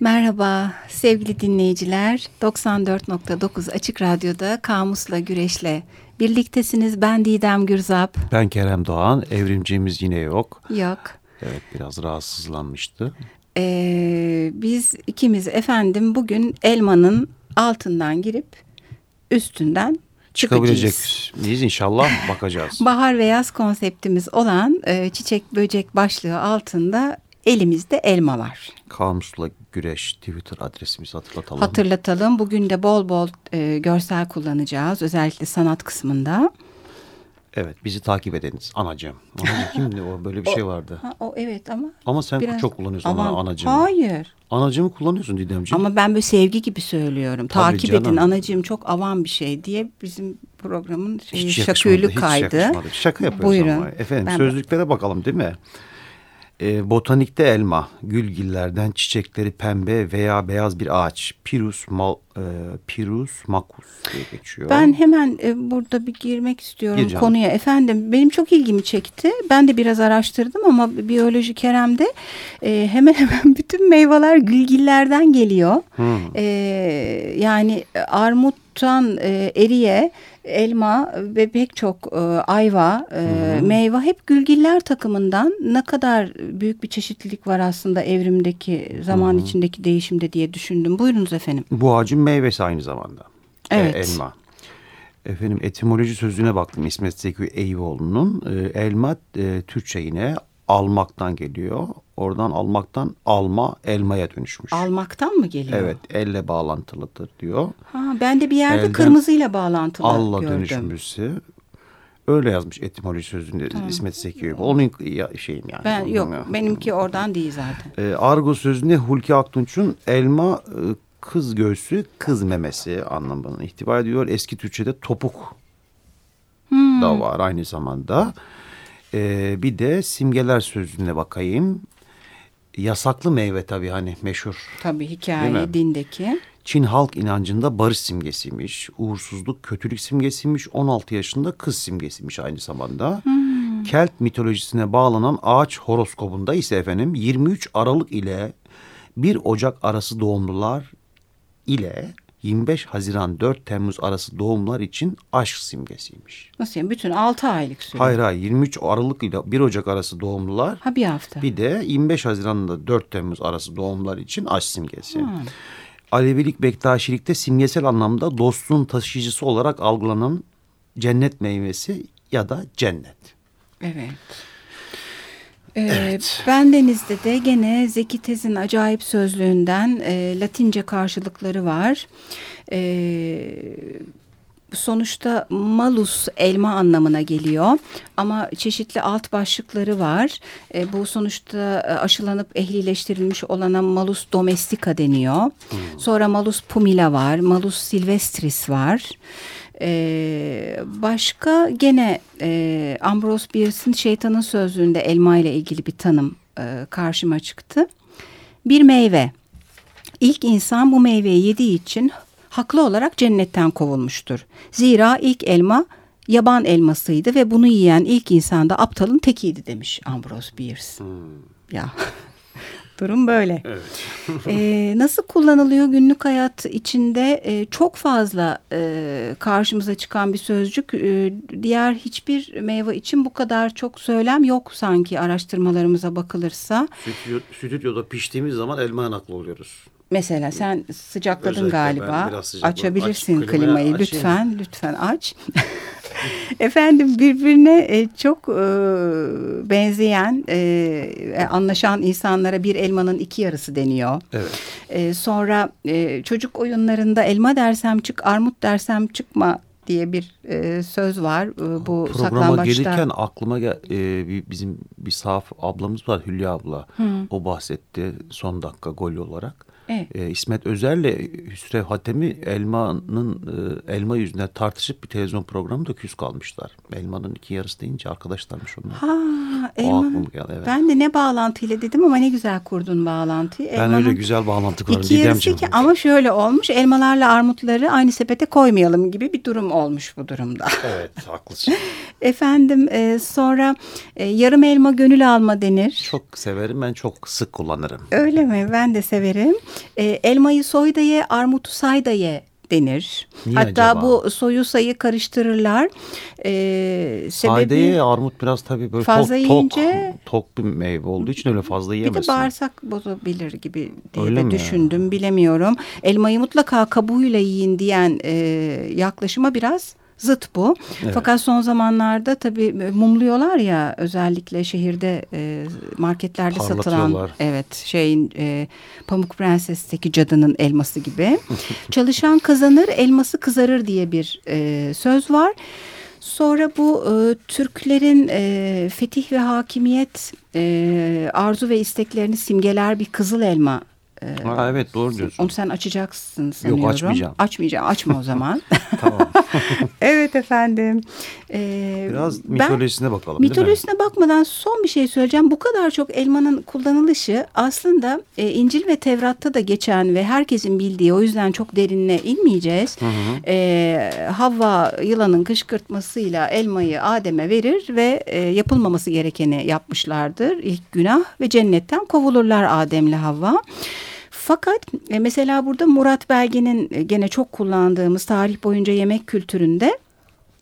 Merhaba sevgili dinleyiciler. 94.9 Açık Radyo'da Kamus'la Güreş'le birliktesiniz. Ben Didem Gürzap. Ben Kerem Doğan. Evrimcimiz yine yok. Yok. Evet biraz rahatsızlanmıştı. Ee, biz ikimiz efendim bugün elmanın altından girip üstünden Çıkabilecek miyiz inşallah bakacağız. Bahar ve yaz konseptimiz olan e, çiçek böcek başlığı altında elimizde elma var. Kamusla Güreş Twitter adresimizi hatırlatalım. Hatırlatalım. Bugün de bol bol e, görsel kullanacağız. Özellikle sanat kısmında. Evet bizi takip ediniz anacığım. Anacığım kimdi o böyle bir şey vardı. Ha, o evet ama. Ama sen biraz... çok kullanıyorsun ama, anacığım. Hayır. Anacığımı kullanıyorsun Didemciğim. Ama ben böyle sevgi gibi söylüyorum. Tabii takip canım. edin anacığım çok avam bir şey diye bizim programın şeyi, hiç şakülü yakışmadı, kaydı. Hiç yakışmadı. Şaka yapıyoruz Buyurun. ama. Efendim Ben- sözlüklere bakalım değil mi? Ee, botanikte elma, gülgillerden çiçekleri pembe veya beyaz bir ağaç. Pirus, mal, e, pirus macus diye geçiyor. Ben hemen e, burada bir girmek istiyorum Gir canım. konuya. Efendim benim çok ilgimi çekti. Ben de biraz araştırdım ama biyoloji Kerem'de e, hemen hemen bütün meyveler gülgillerden geliyor. Hmm. E, yani e, armuttan e, eriye, elma ve pek çok e, ayva, e, meyve hep gülgiller takımından ne kadar büyük bir çeşitlilik var aslında evrimdeki zaman içindeki değişimde diye düşündüm. Buyurunuz efendim. Bu ağacın meyvesi aynı zamanda. Evet. Ee, elma. Efendim etimoloji sözlüğüne baktım İsmet Zeki Eyüboğlu'nun. Ee, elma e, Türkçe yine almaktan geliyor. Oradan almaktan alma elmaya dönüşmüş. Almaktan mı geliyor? Evet elle bağlantılıdır diyor. Ha, ben de bir yerde Elden kırmızıyla bağlantılı Alla gördüm. dönüşmesi. Öyle yazmış etimoloji sözlüğünde İsmet Zeki. Onun şeyim yani. Ben yok Ya. benimki oradan değil zaten. Ee, Argo sözünde Hulki Aktunç'un elma e, kız göğsü kız memesi anlamına ihtiva ediyor. Eski Türkçe'de topuk Hmm. da var aynı zamanda. Ee, bir de simgeler sözlüğüne bakayım. Yasaklı meyve tabii hani meşhur. Tabii hikaye dindeki. Çin halk inancında barış simgesiymiş. Uğursuzluk, kötülük simgesiymiş. 16 yaşında kız simgesiymiş aynı zamanda. Kelt mitolojisine bağlanan ağaç horoskobunda ise efendim 23 Aralık ile 1 Ocak arası doğumlular ile 25 Haziran 4 Temmuz arası doğumlar için aşk simgesiymiş. Nasıl yani bütün 6 aylık süre. Hayır hayır 23 Aralık ile 1 Ocak arası doğumlular Ha bir hafta. bir de 25 Haziran'da 4 Temmuz arası doğumlar için aşk simgesi. Alevilik Bektaşilikte simgesel anlamda dostluğun taşıyıcısı olarak algılanan cennet meyvesi ya da cennet. Evet. Ee, Bendeniz'de de gene Zeki Tez'in acayip sözlüğünden e, Latince karşılıkları var. Ee, sonuçta malus elma anlamına geliyor ama çeşitli alt başlıkları var. E, bu sonuçta e, aşılanıp ehlileştirilmiş olana malus domestica deniyor. Sonra malus pumila var, malus silvestris var. Ee, başka gene e, Ambrose Bierce'in Şeytanın Sözlüğünde elma ile ilgili bir tanım e, karşıma çıktı. Bir meyve. İlk insan bu meyveyi yediği için haklı olarak cennetten kovulmuştur. Zira ilk elma yaban elmasıydı ve bunu yiyen ilk insan da aptalın tekiydi demiş Ambrose Bierce. Ya durum böyle. Ee, nasıl kullanılıyor günlük hayat içinde e, çok fazla e, karşımıza çıkan bir sözcük. E, diğer hiçbir meyve için bu kadar çok söylem yok sanki araştırmalarımıza bakılırsa. Stüdyo, stüdyoda piştiğimiz zaman elma naklı oluyoruz. Mesela sen sıcakladın Özellikle galiba. biraz. Açabilirsin Aç, klimayı açayım. lütfen. Lütfen aç. Efendim birbirine e, çok e, benzeyen, e, anlaşan insanlara bir elmanın iki yarısı deniyor. Evet. E, sonra e, çocuk oyunlarında elma dersem çık, armut dersem çıkma diye bir e, söz var. E, bu Programa saklambaçta. gelirken aklıma gel, e, bizim bir sahaf ablamız var Hülya abla. O bahsetti son dakika gol olarak. Evet. E, İsmet Özer'le Hüsrev Hatemi elmanın e, elma yüzünden tartışıp bir televizyon programında küs kalmışlar. Elmanın iki yarısı deyince arkadaşlarmış onlar. Ha elmanın. Geldi, evet. Ben de ne bağlantıyla dedim ama ne güzel kurdun bağlantıyı. Ben elmanın öyle güzel bağlantı kurarım. İki yarısı ki ama şöyle olmuş elmalarla armutları aynı sepete koymayalım gibi bir durum olmuş bu durumda. Evet haklısın. Efendim e, sonra e, yarım elma gönül alma denir. Çok severim ben çok sık kullanırım. Öyle mi? Ben de severim. E, elmayı soy da ye, armutu say da ye denir. Niye Hatta acaba? bu soyu sayı karıştırırlar. Ee, sebebi armut biraz tabii böyle fazla tok, yiyince, tok, tok bir meyve olduğu için öyle fazla yiyemezsin. Bir de bağırsak bozabilir gibi diye öyle de düşündüm ya? bilemiyorum. Elmayı mutlaka kabuğuyla yiyin diyen e, yaklaşıma biraz zıt bu. Evet. Fakat son zamanlarda tabii mumluyorlar ya özellikle şehirde e, marketlerde satılan evet şeyin e, Pamuk Prenses'teki cadının elması gibi. Çalışan kazanır, elması kızarır diye bir e, söz var. Sonra bu e, Türklerin e, fetih ve hakimiyet e, arzu ve isteklerini simgeler bir kızıl elma ee, ha, evet doğru diyorsun. Onu sen açacaksın sanıyorum. Yok açmayacağım. Açmayacağım. Açma o zaman. tamam. evet efendim. Ee, Biraz mitolojisine ben, bakalım Mitolojisine bakmadan son bir şey söyleyeceğim. Bu kadar çok elmanın kullanılışı aslında e, İncil ve Tevrat'ta da geçen ve herkesin bildiği o yüzden çok derinine inmeyeceğiz. Hı hı. E, Havva yılanın kışkırtmasıyla elmayı Adem'e verir ve e, yapılmaması gerekeni yapmışlardır. İlk günah ve cennetten kovulurlar Adem'le Havva. Fakat e, mesela burada Murat Belge'nin e, gene çok kullandığımız tarih boyunca yemek kültüründe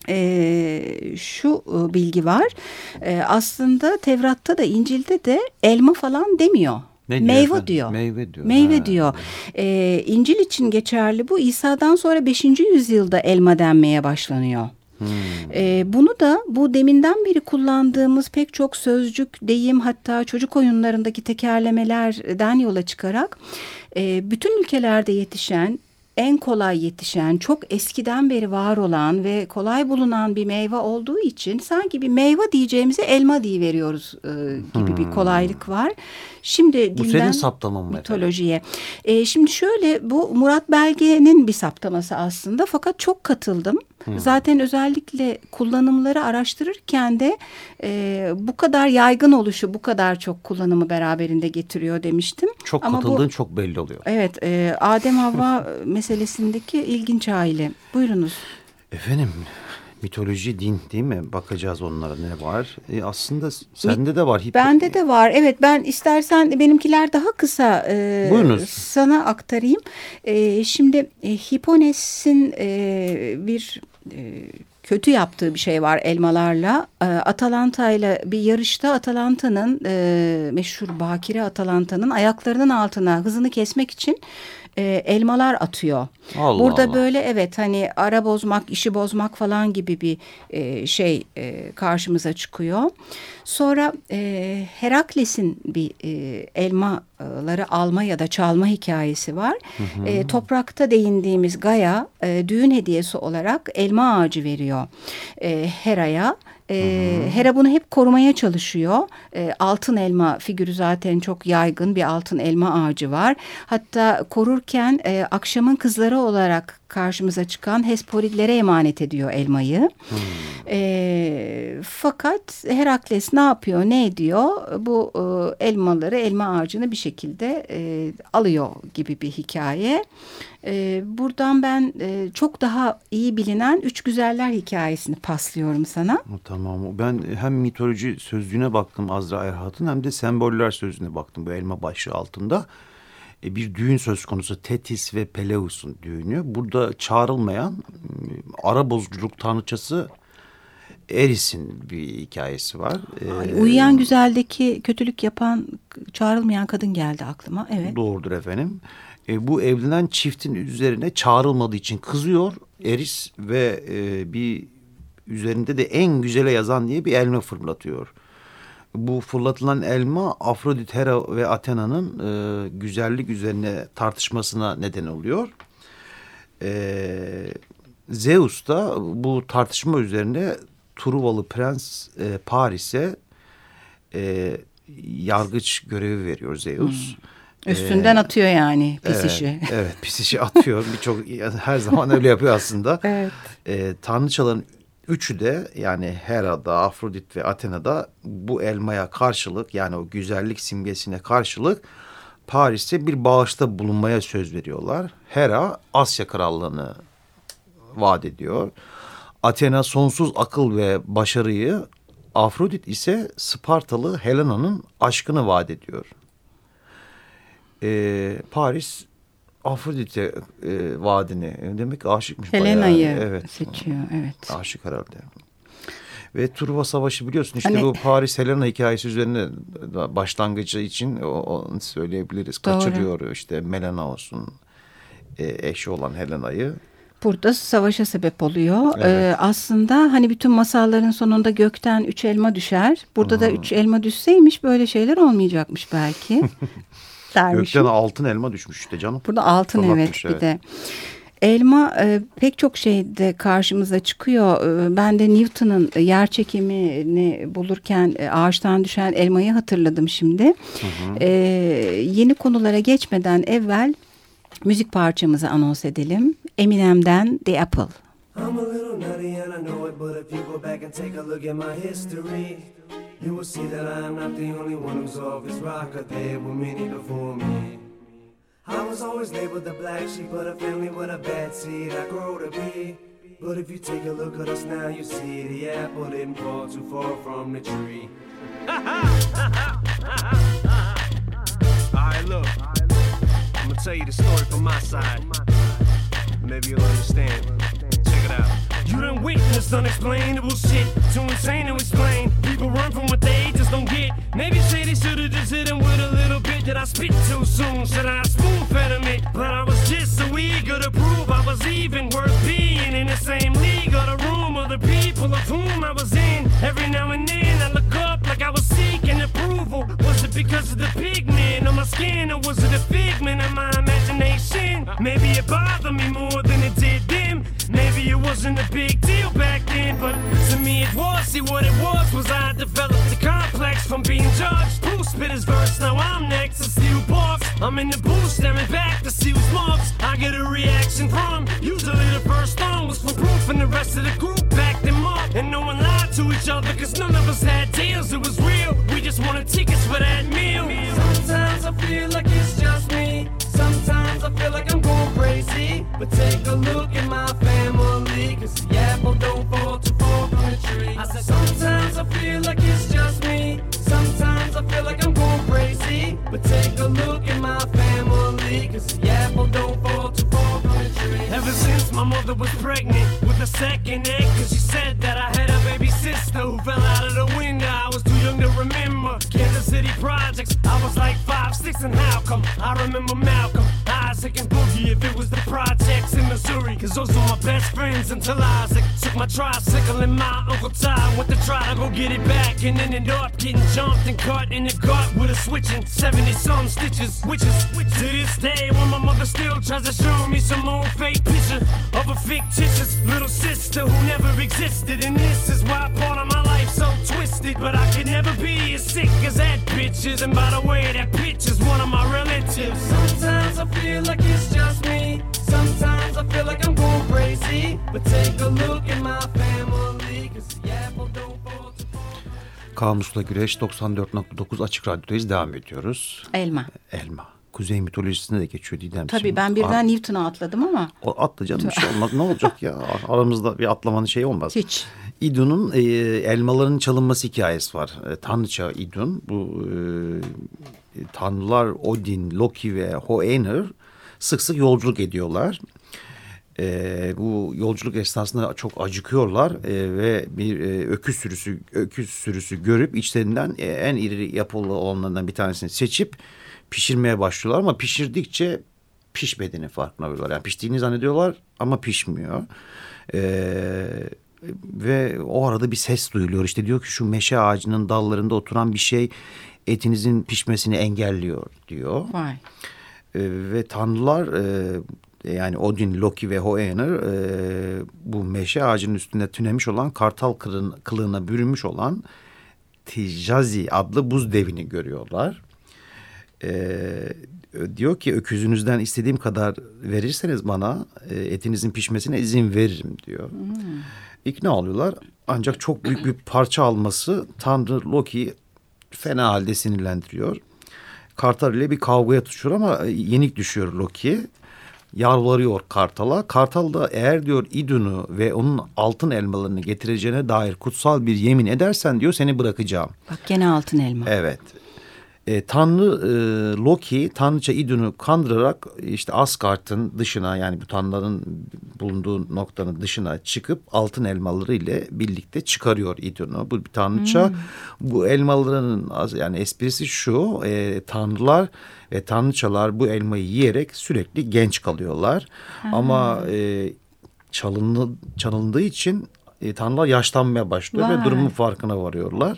e, şu e, bilgi var. E, aslında Tevrat'ta da İncil'de de elma falan demiyor. Ne meyve diyor, diyor. Meyve diyor. Meyve ha. diyor. Ee, İncil için geçerli bu. İsa'dan sonra 5. yüzyılda elma denmeye başlanıyor. Hmm. E, bunu da bu deminden beri kullandığımız pek çok sözcük, deyim hatta çocuk oyunlarındaki tekerlemelerden yola çıkarak e, bütün ülkelerde yetişen en kolay yetişen, çok eskiden beri var olan ve kolay bulunan bir meyve olduğu için sanki bir meyve diyeceğimize elma diye veriyoruz e, gibi hmm. bir kolaylık var. Şimdi bu senin saptaman mı mitolojiye. E, şimdi şöyle bu Murat Belge'nin bir saptaması aslında fakat çok katıldım. Hmm. Zaten özellikle kullanımları araştırırken de e, bu kadar yaygın oluşu, bu kadar çok kullanımı beraberinde getiriyor demiştim. Çok Ama katıldığın bu, çok belli oluyor. Evet, e, Adem Havva meselesindeki ilginç aile. Buyurunuz. Efendim, mitoloji, din değil mi? Bakacağız onlara ne var. E, aslında sende de var. Hipo... Bende de var. Evet ben istersen benimkiler daha kısa e, Buyurunuz. sana aktarayım. E, şimdi e, Hipones'in e, bir e, kötü yaptığı bir şey var elmalarla. E, Atalanta ile bir yarışta Atalanta'nın e, meşhur Bakire Atalanta'nın ayaklarının altına hızını kesmek için e, elmalar atıyor. Allah Burada Allah. böyle evet hani ara bozmak, işi bozmak falan gibi bir e, şey e, karşımıza çıkıyor. Sonra e, Herakles'in bir e, elmaları alma ya da çalma hikayesi var. Hı hı. E, toprakta değindiğimiz Gaya e, düğün hediyesi olarak elma ağacı veriyor e, Hera'ya. E, Hera bunu hep korumaya çalışıyor. E, altın elma figürü zaten çok yaygın bir altın elma ağacı var. Hatta korurken e, akşamın kızları olarak karşımıza çıkan Hesporidlere emanet ediyor elmayı. Hmm. E, fakat Herakles ne yapıyor, ne ediyor? Bu e, elmaları, elma ağacını bir şekilde e, alıyor gibi bir hikaye. E, buradan ben e, çok daha iyi bilinen Üç Güzeller hikayesini paslıyorum sana. Tamam. Ben hem mitoloji sözlüğüne baktım Azra Erhat'ın hem de semboller sözlüğüne baktım bu elma başlığı altında. E, bir düğün söz konusu Tetis ve Peleus'un düğünü. Burada çağrılmayan ara bozculuk tanrıçası Eris'in bir hikayesi var. Ay, ee, uyuyan güzeldeki kötülük yapan çağrılmayan kadın geldi aklıma. Evet. Doğrudur efendim. E, bu evlenen çiftin üzerine çağrılmadığı için kızıyor Eris ve e, bir üzerinde de en güzele yazan diye bir elma fırlatıyor bu fırlatılan elma Afrodit, Hera ve Athena'nın e, güzellik üzerine tartışmasına neden oluyor. E, Zeus da bu tartışma üzerine Truvalı Prens e, Paris'e e, yargıç görevi veriyor Zeus. Hmm. Üstünden ee, atıyor yani pis evet, işi. Evet pis işi atıyor. Birçok her zaman öyle yapıyor aslında. evet. Ee, tanrıçaların üçü de yani Hera'da, Afrodit ve Athena'da bu elmaya karşılık yani o güzellik simgesine karşılık Paris'te bir bağışta bulunmaya söz veriyorlar. Hera Asya krallığını vaat ediyor. Athena sonsuz akıl ve başarıyı, Afrodit ise Spartalı Helena'nın aşkını vaat ediyor. Ee, Paris Afrodit'e e, vaadini demek aşıkmış. Helena'yı evet. seçiyor evet. Aşık herhalde. Ve Truva Savaşı biliyorsun işte hani, bu Paris Helena hikayesi üzerine başlangıcı için onu söyleyebiliriz. Doğru. Kaçırıyor işte Menelaus'un e, eşi olan Helena'yı. Burada savaşa sebep oluyor. Evet. Ee, aslında hani bütün masalların sonunda gökten üç elma düşer. Burada hmm. da üç elma düşseymiş böyle şeyler olmayacakmış belki. Gökten altın elma düşmüş işte canım. Burada altın evet, evet bir de. Elma e, pek çok şeyde karşımıza çıkıyor. E, ben de Newton'un yer çekimini bulurken e, ağaçtan düşen elmayı hatırladım şimdi. Hı hı. E, yeni konulara geçmeden evvel müzik parçamızı anons edelim. Eminem'den The Apple. I'm a little nutty and I know it, but if you go back and take a look at my history, you will see that I am not the only one who's off his rocker. There were many before me. I was always labeled the black sheep of the family with a bad seed I grow to be. But if you take a look at us now, you see the apple didn't fall too far from the tree. Alright, look. I'm gonna tell you the story from my side. Maybe you'll understand. Check it out. You done witnessed unexplainable shit. Too insane to explain. People run from what they just don't get. Maybe say they should've just hit him with a little bit. Did I spit too soon? Should I spoon fed him it? But I was just so eager to prove I was even worth being in the same league or the room of the people of whom I was in. Every now and then I look up like I was seeking approval. Was it because of the pigment on my skin or was it a figment of my imagination? Maybe it bothered me more wasn't a big deal back then, but to me it was. See what it was was I developed a complex from being judged. Who spit his verse? Now I'm next to who barks. I'm in the booth staring back to see who's marks. I get a reaction from. Usually the first song was for proof, and the rest of the group backed them up. And no one lied to each other, cause none of us had deals. It was real. We just wanted tickets for that meal. Sometimes I feel like it's just me. Sometimes I feel like I'm going crazy. But take a look was pregnant with a second egg, cause she said that I had a baby sister who fell out of the window. I was too young to remember. Kansas City projects, I was like five, six, and how come? I remember Malcolm, Isaac, and Boogie if it was the projects in Missouri. Cause those were my best friends until Isaac took my tricycle and my Uncle Ty went to try to go get it back and ended up getting jumped and cut in the gut with a switch and 70 some stitches. Which is to this day when my mother still tries to show me some old fake a fictitious little sister who never existed. And this is why part of my life so twisted. But I could never be as sick as that bitch is. And by the way, that bitch is one of my relatives. Sometimes I feel like it's just me. Sometimes I feel like I'm going crazy. But take a look at my family. Cause the apple don't fall Kamusla Güreş 94.9 Açık Radyo'dayız. Devam ediyoruz. Elma. Elma. Kuzey mitolojisinde de geçiyor Didem. Tabii ben birden Newton'a atladım ama. O atla canım bir şey olmaz. ne olacak ya? Aramızda bir atlamanın şeyi olmaz. Hiç. İdun'un e, elmaların çalınması hikayesi var. E, Tanrıça İdun. Bu e, tanrılar Odin, Loki ve Hoenir sık sık yolculuk ediyorlar. E, bu yolculuk esnasında çok acıkıyorlar e, ve bir e, öküz sürüsü öküz sürüsü görüp içlerinden e, en iri yapılı olanlardan bir tanesini seçip pişirmeye başlıyorlar ama pişirdikçe pişmediğini farkına varıyorlar. Yani piştiğini zannediyorlar ama pişmiyor. Ee, ve o arada bir ses duyuluyor. İşte diyor ki şu meşe ağacının dallarında oturan bir şey etinizin pişmesini engelliyor diyor. Vay. Ee, ve tanrılar e, yani Odin, Loki ve Hoenir e, bu meşe ağacının üstünde tünemiş olan kartal kılığına, bürünmüş olan Tijazi adlı buz devini görüyorlar e, diyor ki öküzünüzden istediğim kadar verirseniz bana e, etinizin pişmesine izin veririm diyor. Hmm. ikna oluyorlar. Ancak çok büyük bir parça alması Tanrı Loki'yi fena halde sinirlendiriyor. Kartal ile bir kavgaya tutuşuyor ama yenik düşüyor Loki yalvarıyor Kartal'a. Kartal da eğer diyor İdun'u ve onun altın elmalarını getireceğine dair kutsal bir yemin edersen diyor seni bırakacağım. Bak gene altın elma. Evet e, Tanrı e, Loki Tanrıça Idun'u kandırarak işte Asgard'ın dışına yani bu tanrıların bulunduğu noktanın dışına çıkıp altın elmaları ile birlikte çıkarıyor Idun'u. Bu bir tanrıça hmm. bu elmaların yani esprisi şu e, tanrılar ve tanrıçalar bu elmayı yiyerek sürekli genç kalıyorlar. Hmm. Ama e, çalındı, çalındığı için e, tanrılar yaşlanmaya başlıyor Vay. ve durumun farkına varıyorlar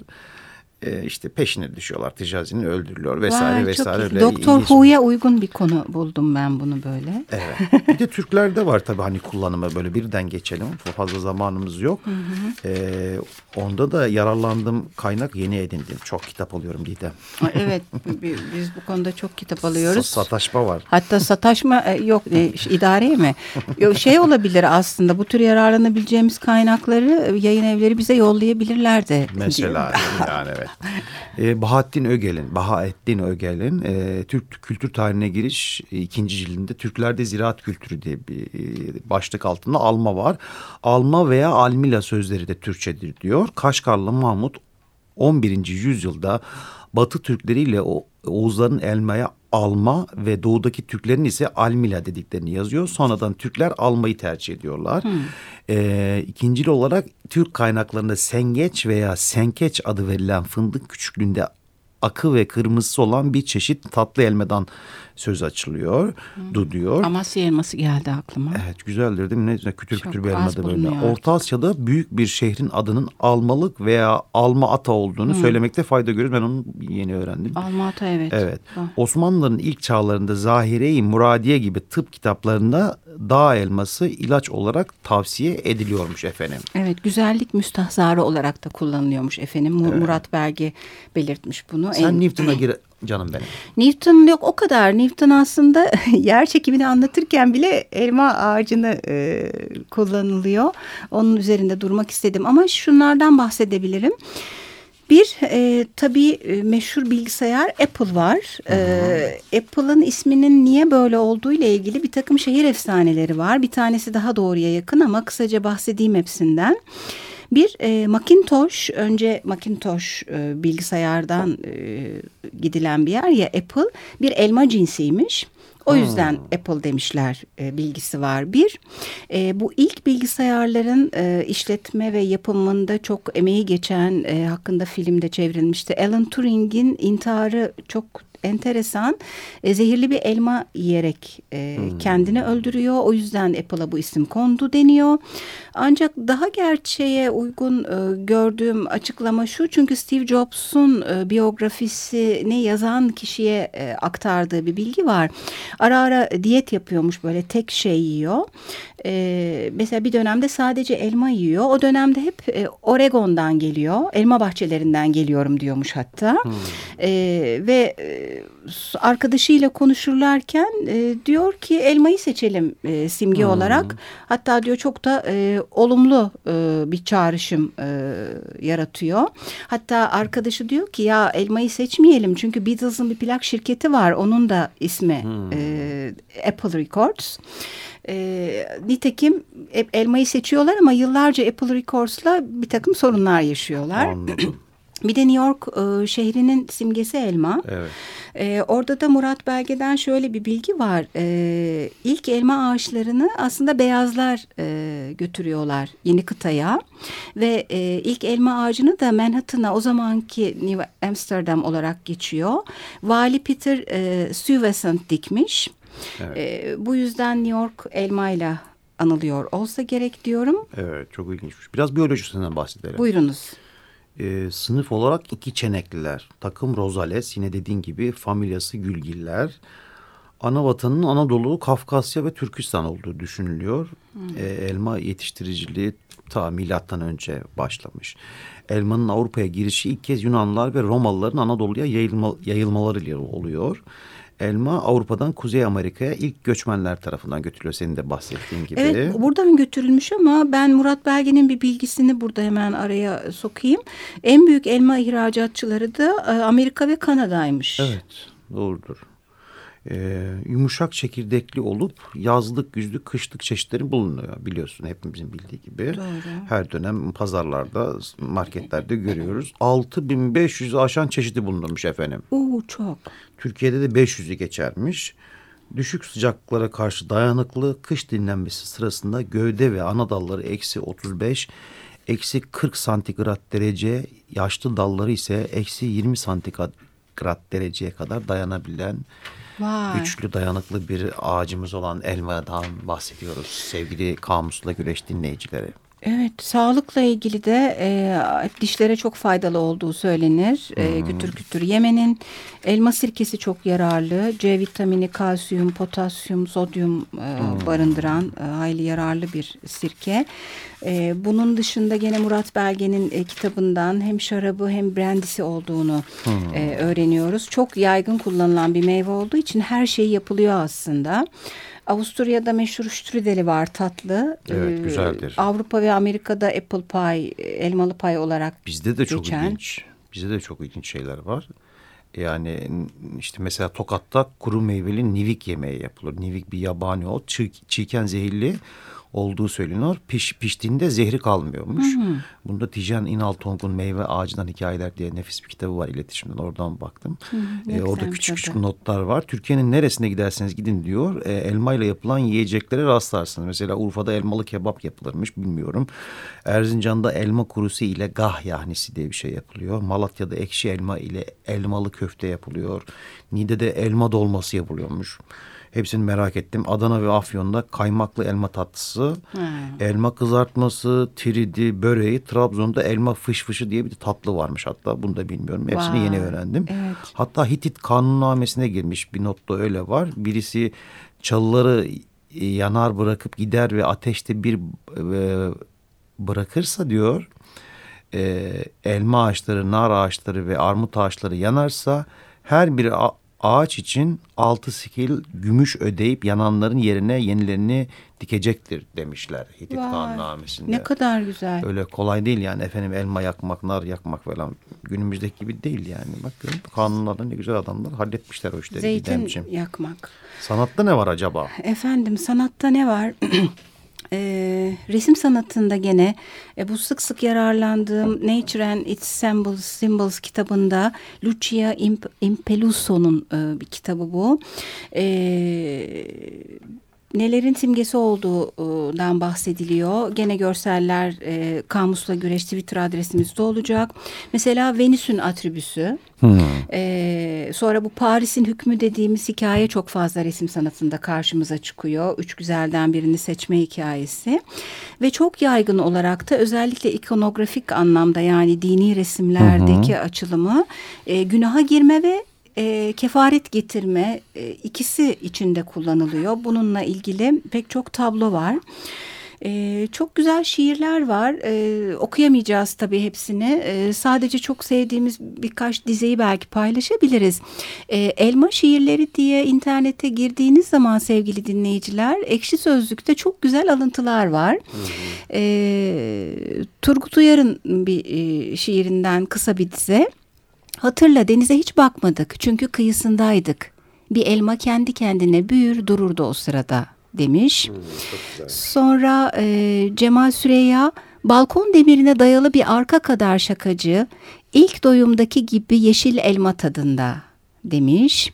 e, işte peşine düşüyorlar. Ticazini öldürülüyor vesaire Vay, vesaire. Doktor Who'ya uygun bir konu buldum ben bunu böyle. Evet. Bir de Türklerde var tabii hani kullanımı böyle birden geçelim. Fazla zamanımız yok. Hı hı. E, onda da yararlandığım kaynak yeni edindim. Çok kitap alıyorum Didem. Evet biz bu konuda çok kitap alıyoruz. Sataşma var. Hatta sataşma e, yok e, idare mi? Şey olabilir aslında bu tür yararlanabileceğimiz kaynakları yayın evleri bize yollayabilirler de. Mesela yani evet. E, Bahattin Ögel'in, Bahattin Ögel'in e, Türk kültür tarihine giriş e, ikinci cildinde Türklerde ziraat kültürü diye bir e, başlık altında alma var. Alma veya almila sözleri de Türkçedir diyor. Kaşgarlı Mahmut 11. yüzyılda Batı Türkleri ile Oğuzların elmaya alma ve doğudaki Türklerin ise almila dediklerini yazıyor. Sonradan Türkler almayı tercih ediyorlar. Hmm. Ee, ikincil olarak Türk kaynaklarında sengeç veya senkeç adı verilen fındık küçüklüğünde akı ve kırmızısı olan bir çeşit tatlı elmadan söz açılıyor. Hmm. Du diyor. Amasya elması geldi aklıma. Evet güzeldir değil mi? Ne güzel kütür Çok kütür bir elma böyle. Orta Asya'da büyük bir şehrin adının Almalık veya Alma Ata olduğunu hmm. söylemekte fayda görüyoruz. Ben onu yeni öğrendim. Alma Ata evet. Evet. Ha. Osmanlıların ilk çağlarında Zahire-i Muradiye gibi tıp kitaplarında dağ elması ilaç olarak tavsiye ediliyormuş efendim. Evet güzellik müstahzarı olarak da kullanılıyormuş efendim. Evet. Murat Belge belirtmiş bunu. Sen en... Newton'a gir canım benim. Newton yok o kadar. Newton aslında yer çekimini anlatırken bile elma ağacını e, kullanılıyor. Onun üzerinde durmak istedim ama şunlardan bahsedebilirim. Bir e, tabii e, meşhur bilgisayar Apple var. E, Apple'ın isminin niye böyle olduğu ile ilgili bir takım şehir efsaneleri var. Bir tanesi daha doğruya yakın ama kısaca bahsedeyim hepsinden. Bir e, Macintosh önce Macintosh e, bilgisayardan e, gidilen bir yer ya Apple bir elma cinsiymiş. O yüzden hmm. Apple demişler e, bilgisi var. Bir, e, bu ilk bilgisayarların e, işletme ve yapımında çok emeği geçen e, hakkında filmde çevrilmişti. Alan Turing'in intiharı çok enteresan. E, zehirli bir elma yiyerek e, hmm. kendini öldürüyor. O yüzden Apple'a bu isim kondu deniyor. Ancak daha gerçeğe uygun e, gördüğüm açıklama şu. Çünkü Steve Jobs'un e, biyografisini yazan kişiye e, aktardığı bir bilgi var. Ara ara diyet yapıyormuş böyle tek şey yiyor. E, mesela bir dönemde sadece elma yiyor. O dönemde hep e, Oregon'dan geliyor. Elma bahçelerinden geliyorum diyormuş hatta. Hmm. E, ve e, arkadaşıyla konuşurlarken e, diyor ki elmayı seçelim e, simge hmm. olarak. Hatta diyor çok da e, olumlu e, bir çağrışım e, yaratıyor. Hatta arkadaşı diyor ki ya elmayı seçmeyelim çünkü Beatles'ın bir plak şirketi var. Onun da ismi hmm. e, Apple Records. E, nitekim elmayı seçiyorlar ama yıllarca Apple Records'la bir takım sorunlar yaşıyorlar. Anladım. Bir de New York e, şehrinin simgesi elma. Evet. E, orada da Murat Belge'den şöyle bir bilgi var. E, ilk elma ağaçlarını aslında beyazlar e, götürüyorlar yeni kıtaya. Ve e, ilk elma ağacını da Manhattan'a o zamanki New Amsterdam olarak geçiyor. Vali Peter e, Stuyvesant dikmiş. Evet. E, bu yüzden New York elmayla anılıyor olsa gerek diyorum. Evet çok ilginçmiş. Biraz biyolojisinden bahsedelim. Buyurunuz e, sınıf olarak iki çenekliler. Takım Rozales yine dediğin gibi familyası Gülgiller. Ana vatanının Anadolu, Kafkasya ve Türkistan olduğu düşünülüyor. Hmm. E, elma yetiştiriciliği ta milattan önce başlamış. Elmanın Avrupa'ya girişi ilk kez Yunanlılar ve Romalıların Anadolu'ya yayılma, yayılmalarıyla oluyor. Elma Avrupa'dan Kuzey Amerika'ya ilk göçmenler tarafından götürülüyor senin de bahsettiğin gibi. Evet buradan götürülmüş ama ben Murat Belge'nin bir bilgisini burada hemen araya sokayım. En büyük elma ihracatçıları da e, Amerika ve Kanada'ymış. Evet doğrudur e, yumuşak çekirdekli olup yazlık, güzlük, kışlık çeşitleri bulunuyor biliyorsun hepimizin bildiği gibi. Doğru. Her dönem pazarlarda, marketlerde görüyoruz. 6500'ü aşan çeşidi bulunurmuş efendim. Oo çok. Türkiye'de de 500'ü geçermiş. Düşük sıcaklıklara karşı dayanıklı kış dinlenmesi sırasında gövde ve ana dalları eksi 35, eksi 40 santigrat derece, yaşlı dalları ise eksi 20 santigrat dereceye kadar dayanabilen Vay. güçlü dayanıklı bir ağacımız olan elmadan bahsediyoruz sevgili kamusla güreş dinleyicileri. Evet, sağlıkla ilgili de e, dişlere çok faydalı olduğu söylenir. E, hmm. Gütür gütür yemenin elma sirkesi çok yararlı. C vitamini, kalsiyum, potasyum, sodyum e, hmm. barındıran e, hayli yararlı bir sirke. E, bunun dışında gene Murat Belge'nin e, kitabından hem şarabı hem brandisi olduğunu hmm. e, öğreniyoruz. Çok yaygın kullanılan bir meyve olduğu için her şey yapılıyor aslında. Avusturya'da meşhur strudeli var tatlı. Evet ee, güzeldir. Avrupa ve Amerika'da apple pie, elmalı pay olarak Bizde de çok geçen. ilginç. Bizde de çok ilginç şeyler var. Yani işte mesela Tokat'ta kuru meyveli nivik yemeği yapılır. Nivik bir yabani ot, çiğ, çiğken zehirli olduğu söyleniyor. Piş, piştiğinde zehri kalmıyormuş. Hı hı. Bunda Tijan İnal Tong'un Meyve Ağacından Hikayeler diye nefis bir kitabı var iletişimden. Oradan baktım. Hı, ee, orada küçük küçük notlar var. Türkiye'nin neresine giderseniz gidin diyor. E, elma ile yapılan yiyeceklere rastlarsınız. Mesela Urfa'da elmalı kebap yapılırmış bilmiyorum. Erzincan'da elma kurusu ile gah yahnisi diye bir şey yapılıyor. Malatya'da ekşi elma ile elmalı köfte yapılıyor. Niğde'de elma dolması yapılıyormuş. Hepsini merak ettim. Adana ve Afyon'da kaymaklı elma tatlısı, hmm. elma kızartması, tridi, böreği, Trabzon'da elma fışfışı diye bir tatlı varmış hatta. Bunu da bilmiyorum. Hepsini wow. yeni öğrendim. Evet. Hatta Hitit kanunnamesine girmiş bir notta öyle var. Birisi çalıları yanar bırakıp gider ve ateşte bir e, bırakırsa diyor e, elma ağaçları, nar ağaçları ve armut ağaçları yanarsa her bir ağaç için altı sikil gümüş ödeyip yananların yerine yenilerini dikecektir demişler Hitit kanunnamesinde. Ne kadar güzel. Öyle kolay değil yani efendim elma yakmak, nar yakmak falan günümüzdeki gibi değil yani. Bakın kanunlarda ne güzel adamlar halletmişler o işleri. Zeytin yakmak. Sanatta ne var acaba? Efendim sanatta ne var? e, resim sanatında gene e, bu sık sık yararlandığım Nature and Its Symbols, Symbols kitabında Lucia Imp Impeluso'nun e, bir kitabı bu. E, nelerin simgesi olduğundan bahsediliyor. Gene görseller e, Kamusla Güreş Twitter adresimizde olacak. Mesela Venüs'ün atribüsü. Hmm. E, sonra bu Paris'in hükmü dediğimiz hikaye çok fazla resim sanatında karşımıza çıkıyor. Üç güzelden birini seçme hikayesi. Ve çok yaygın olarak da özellikle ikonografik anlamda yani dini resimlerdeki hmm. açılımı e, günaha girme ve e, kefaret getirme e, ikisi içinde kullanılıyor. Bununla ilgili pek çok tablo var. Ee, çok güzel şiirler var. Ee, okuyamayacağız tabii hepsini. Ee, sadece çok sevdiğimiz birkaç dizeyi belki paylaşabiliriz. Ee, Elma şiirleri diye internete girdiğiniz zaman sevgili dinleyiciler ekşi sözlükte çok güzel alıntılar var. Ee, Turgut Uyar'ın bir e, şiirinden kısa bir dize. Hatırla denize hiç bakmadık çünkü kıyısındaydık. Bir elma kendi kendine büyür dururdu o sırada demiş. Hmm, Sonra e, Cemal Süreyya balkon demirine dayalı bir arka kadar şakacı ilk doyumdaki gibi yeşil elma tadında demiş.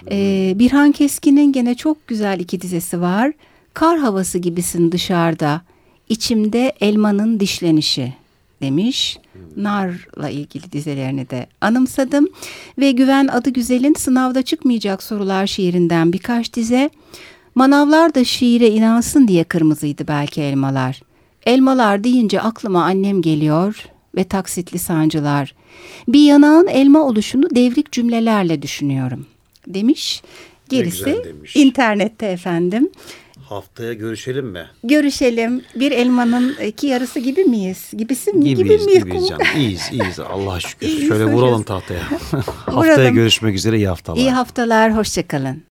Hmm. E, Birhan Keskin'in gene çok güzel iki dizesi var. Kar havası gibisin dışarıda içimde elmanın dişlenişi demiş. Nar'la ilgili dizelerini de anımsadım. Ve Güven Adı Güzel'in Sınavda Çıkmayacak Sorular şiirinden birkaç dize. Manavlar da şiire inansın diye kırmızıydı belki elmalar. Elmalar deyince aklıma annem geliyor ve taksitli sancılar. Bir yanağın elma oluşunu devrik cümlelerle düşünüyorum demiş. Gerisi demiş. internette efendim. Haftaya görüşelim mi? Görüşelim. Bir elmanın iki yarısı gibi miyiz? Gibisi mi? Gibiyiz, gibi miyiz? gibiyiz canım. İyiyiz, iyiyiz. Allah'a şükür. İyiyiz Şöyle hocam. vuralım tahtaya. Haftaya görüşmek üzere. iyi haftalar. İyi haftalar. Hoşçakalın.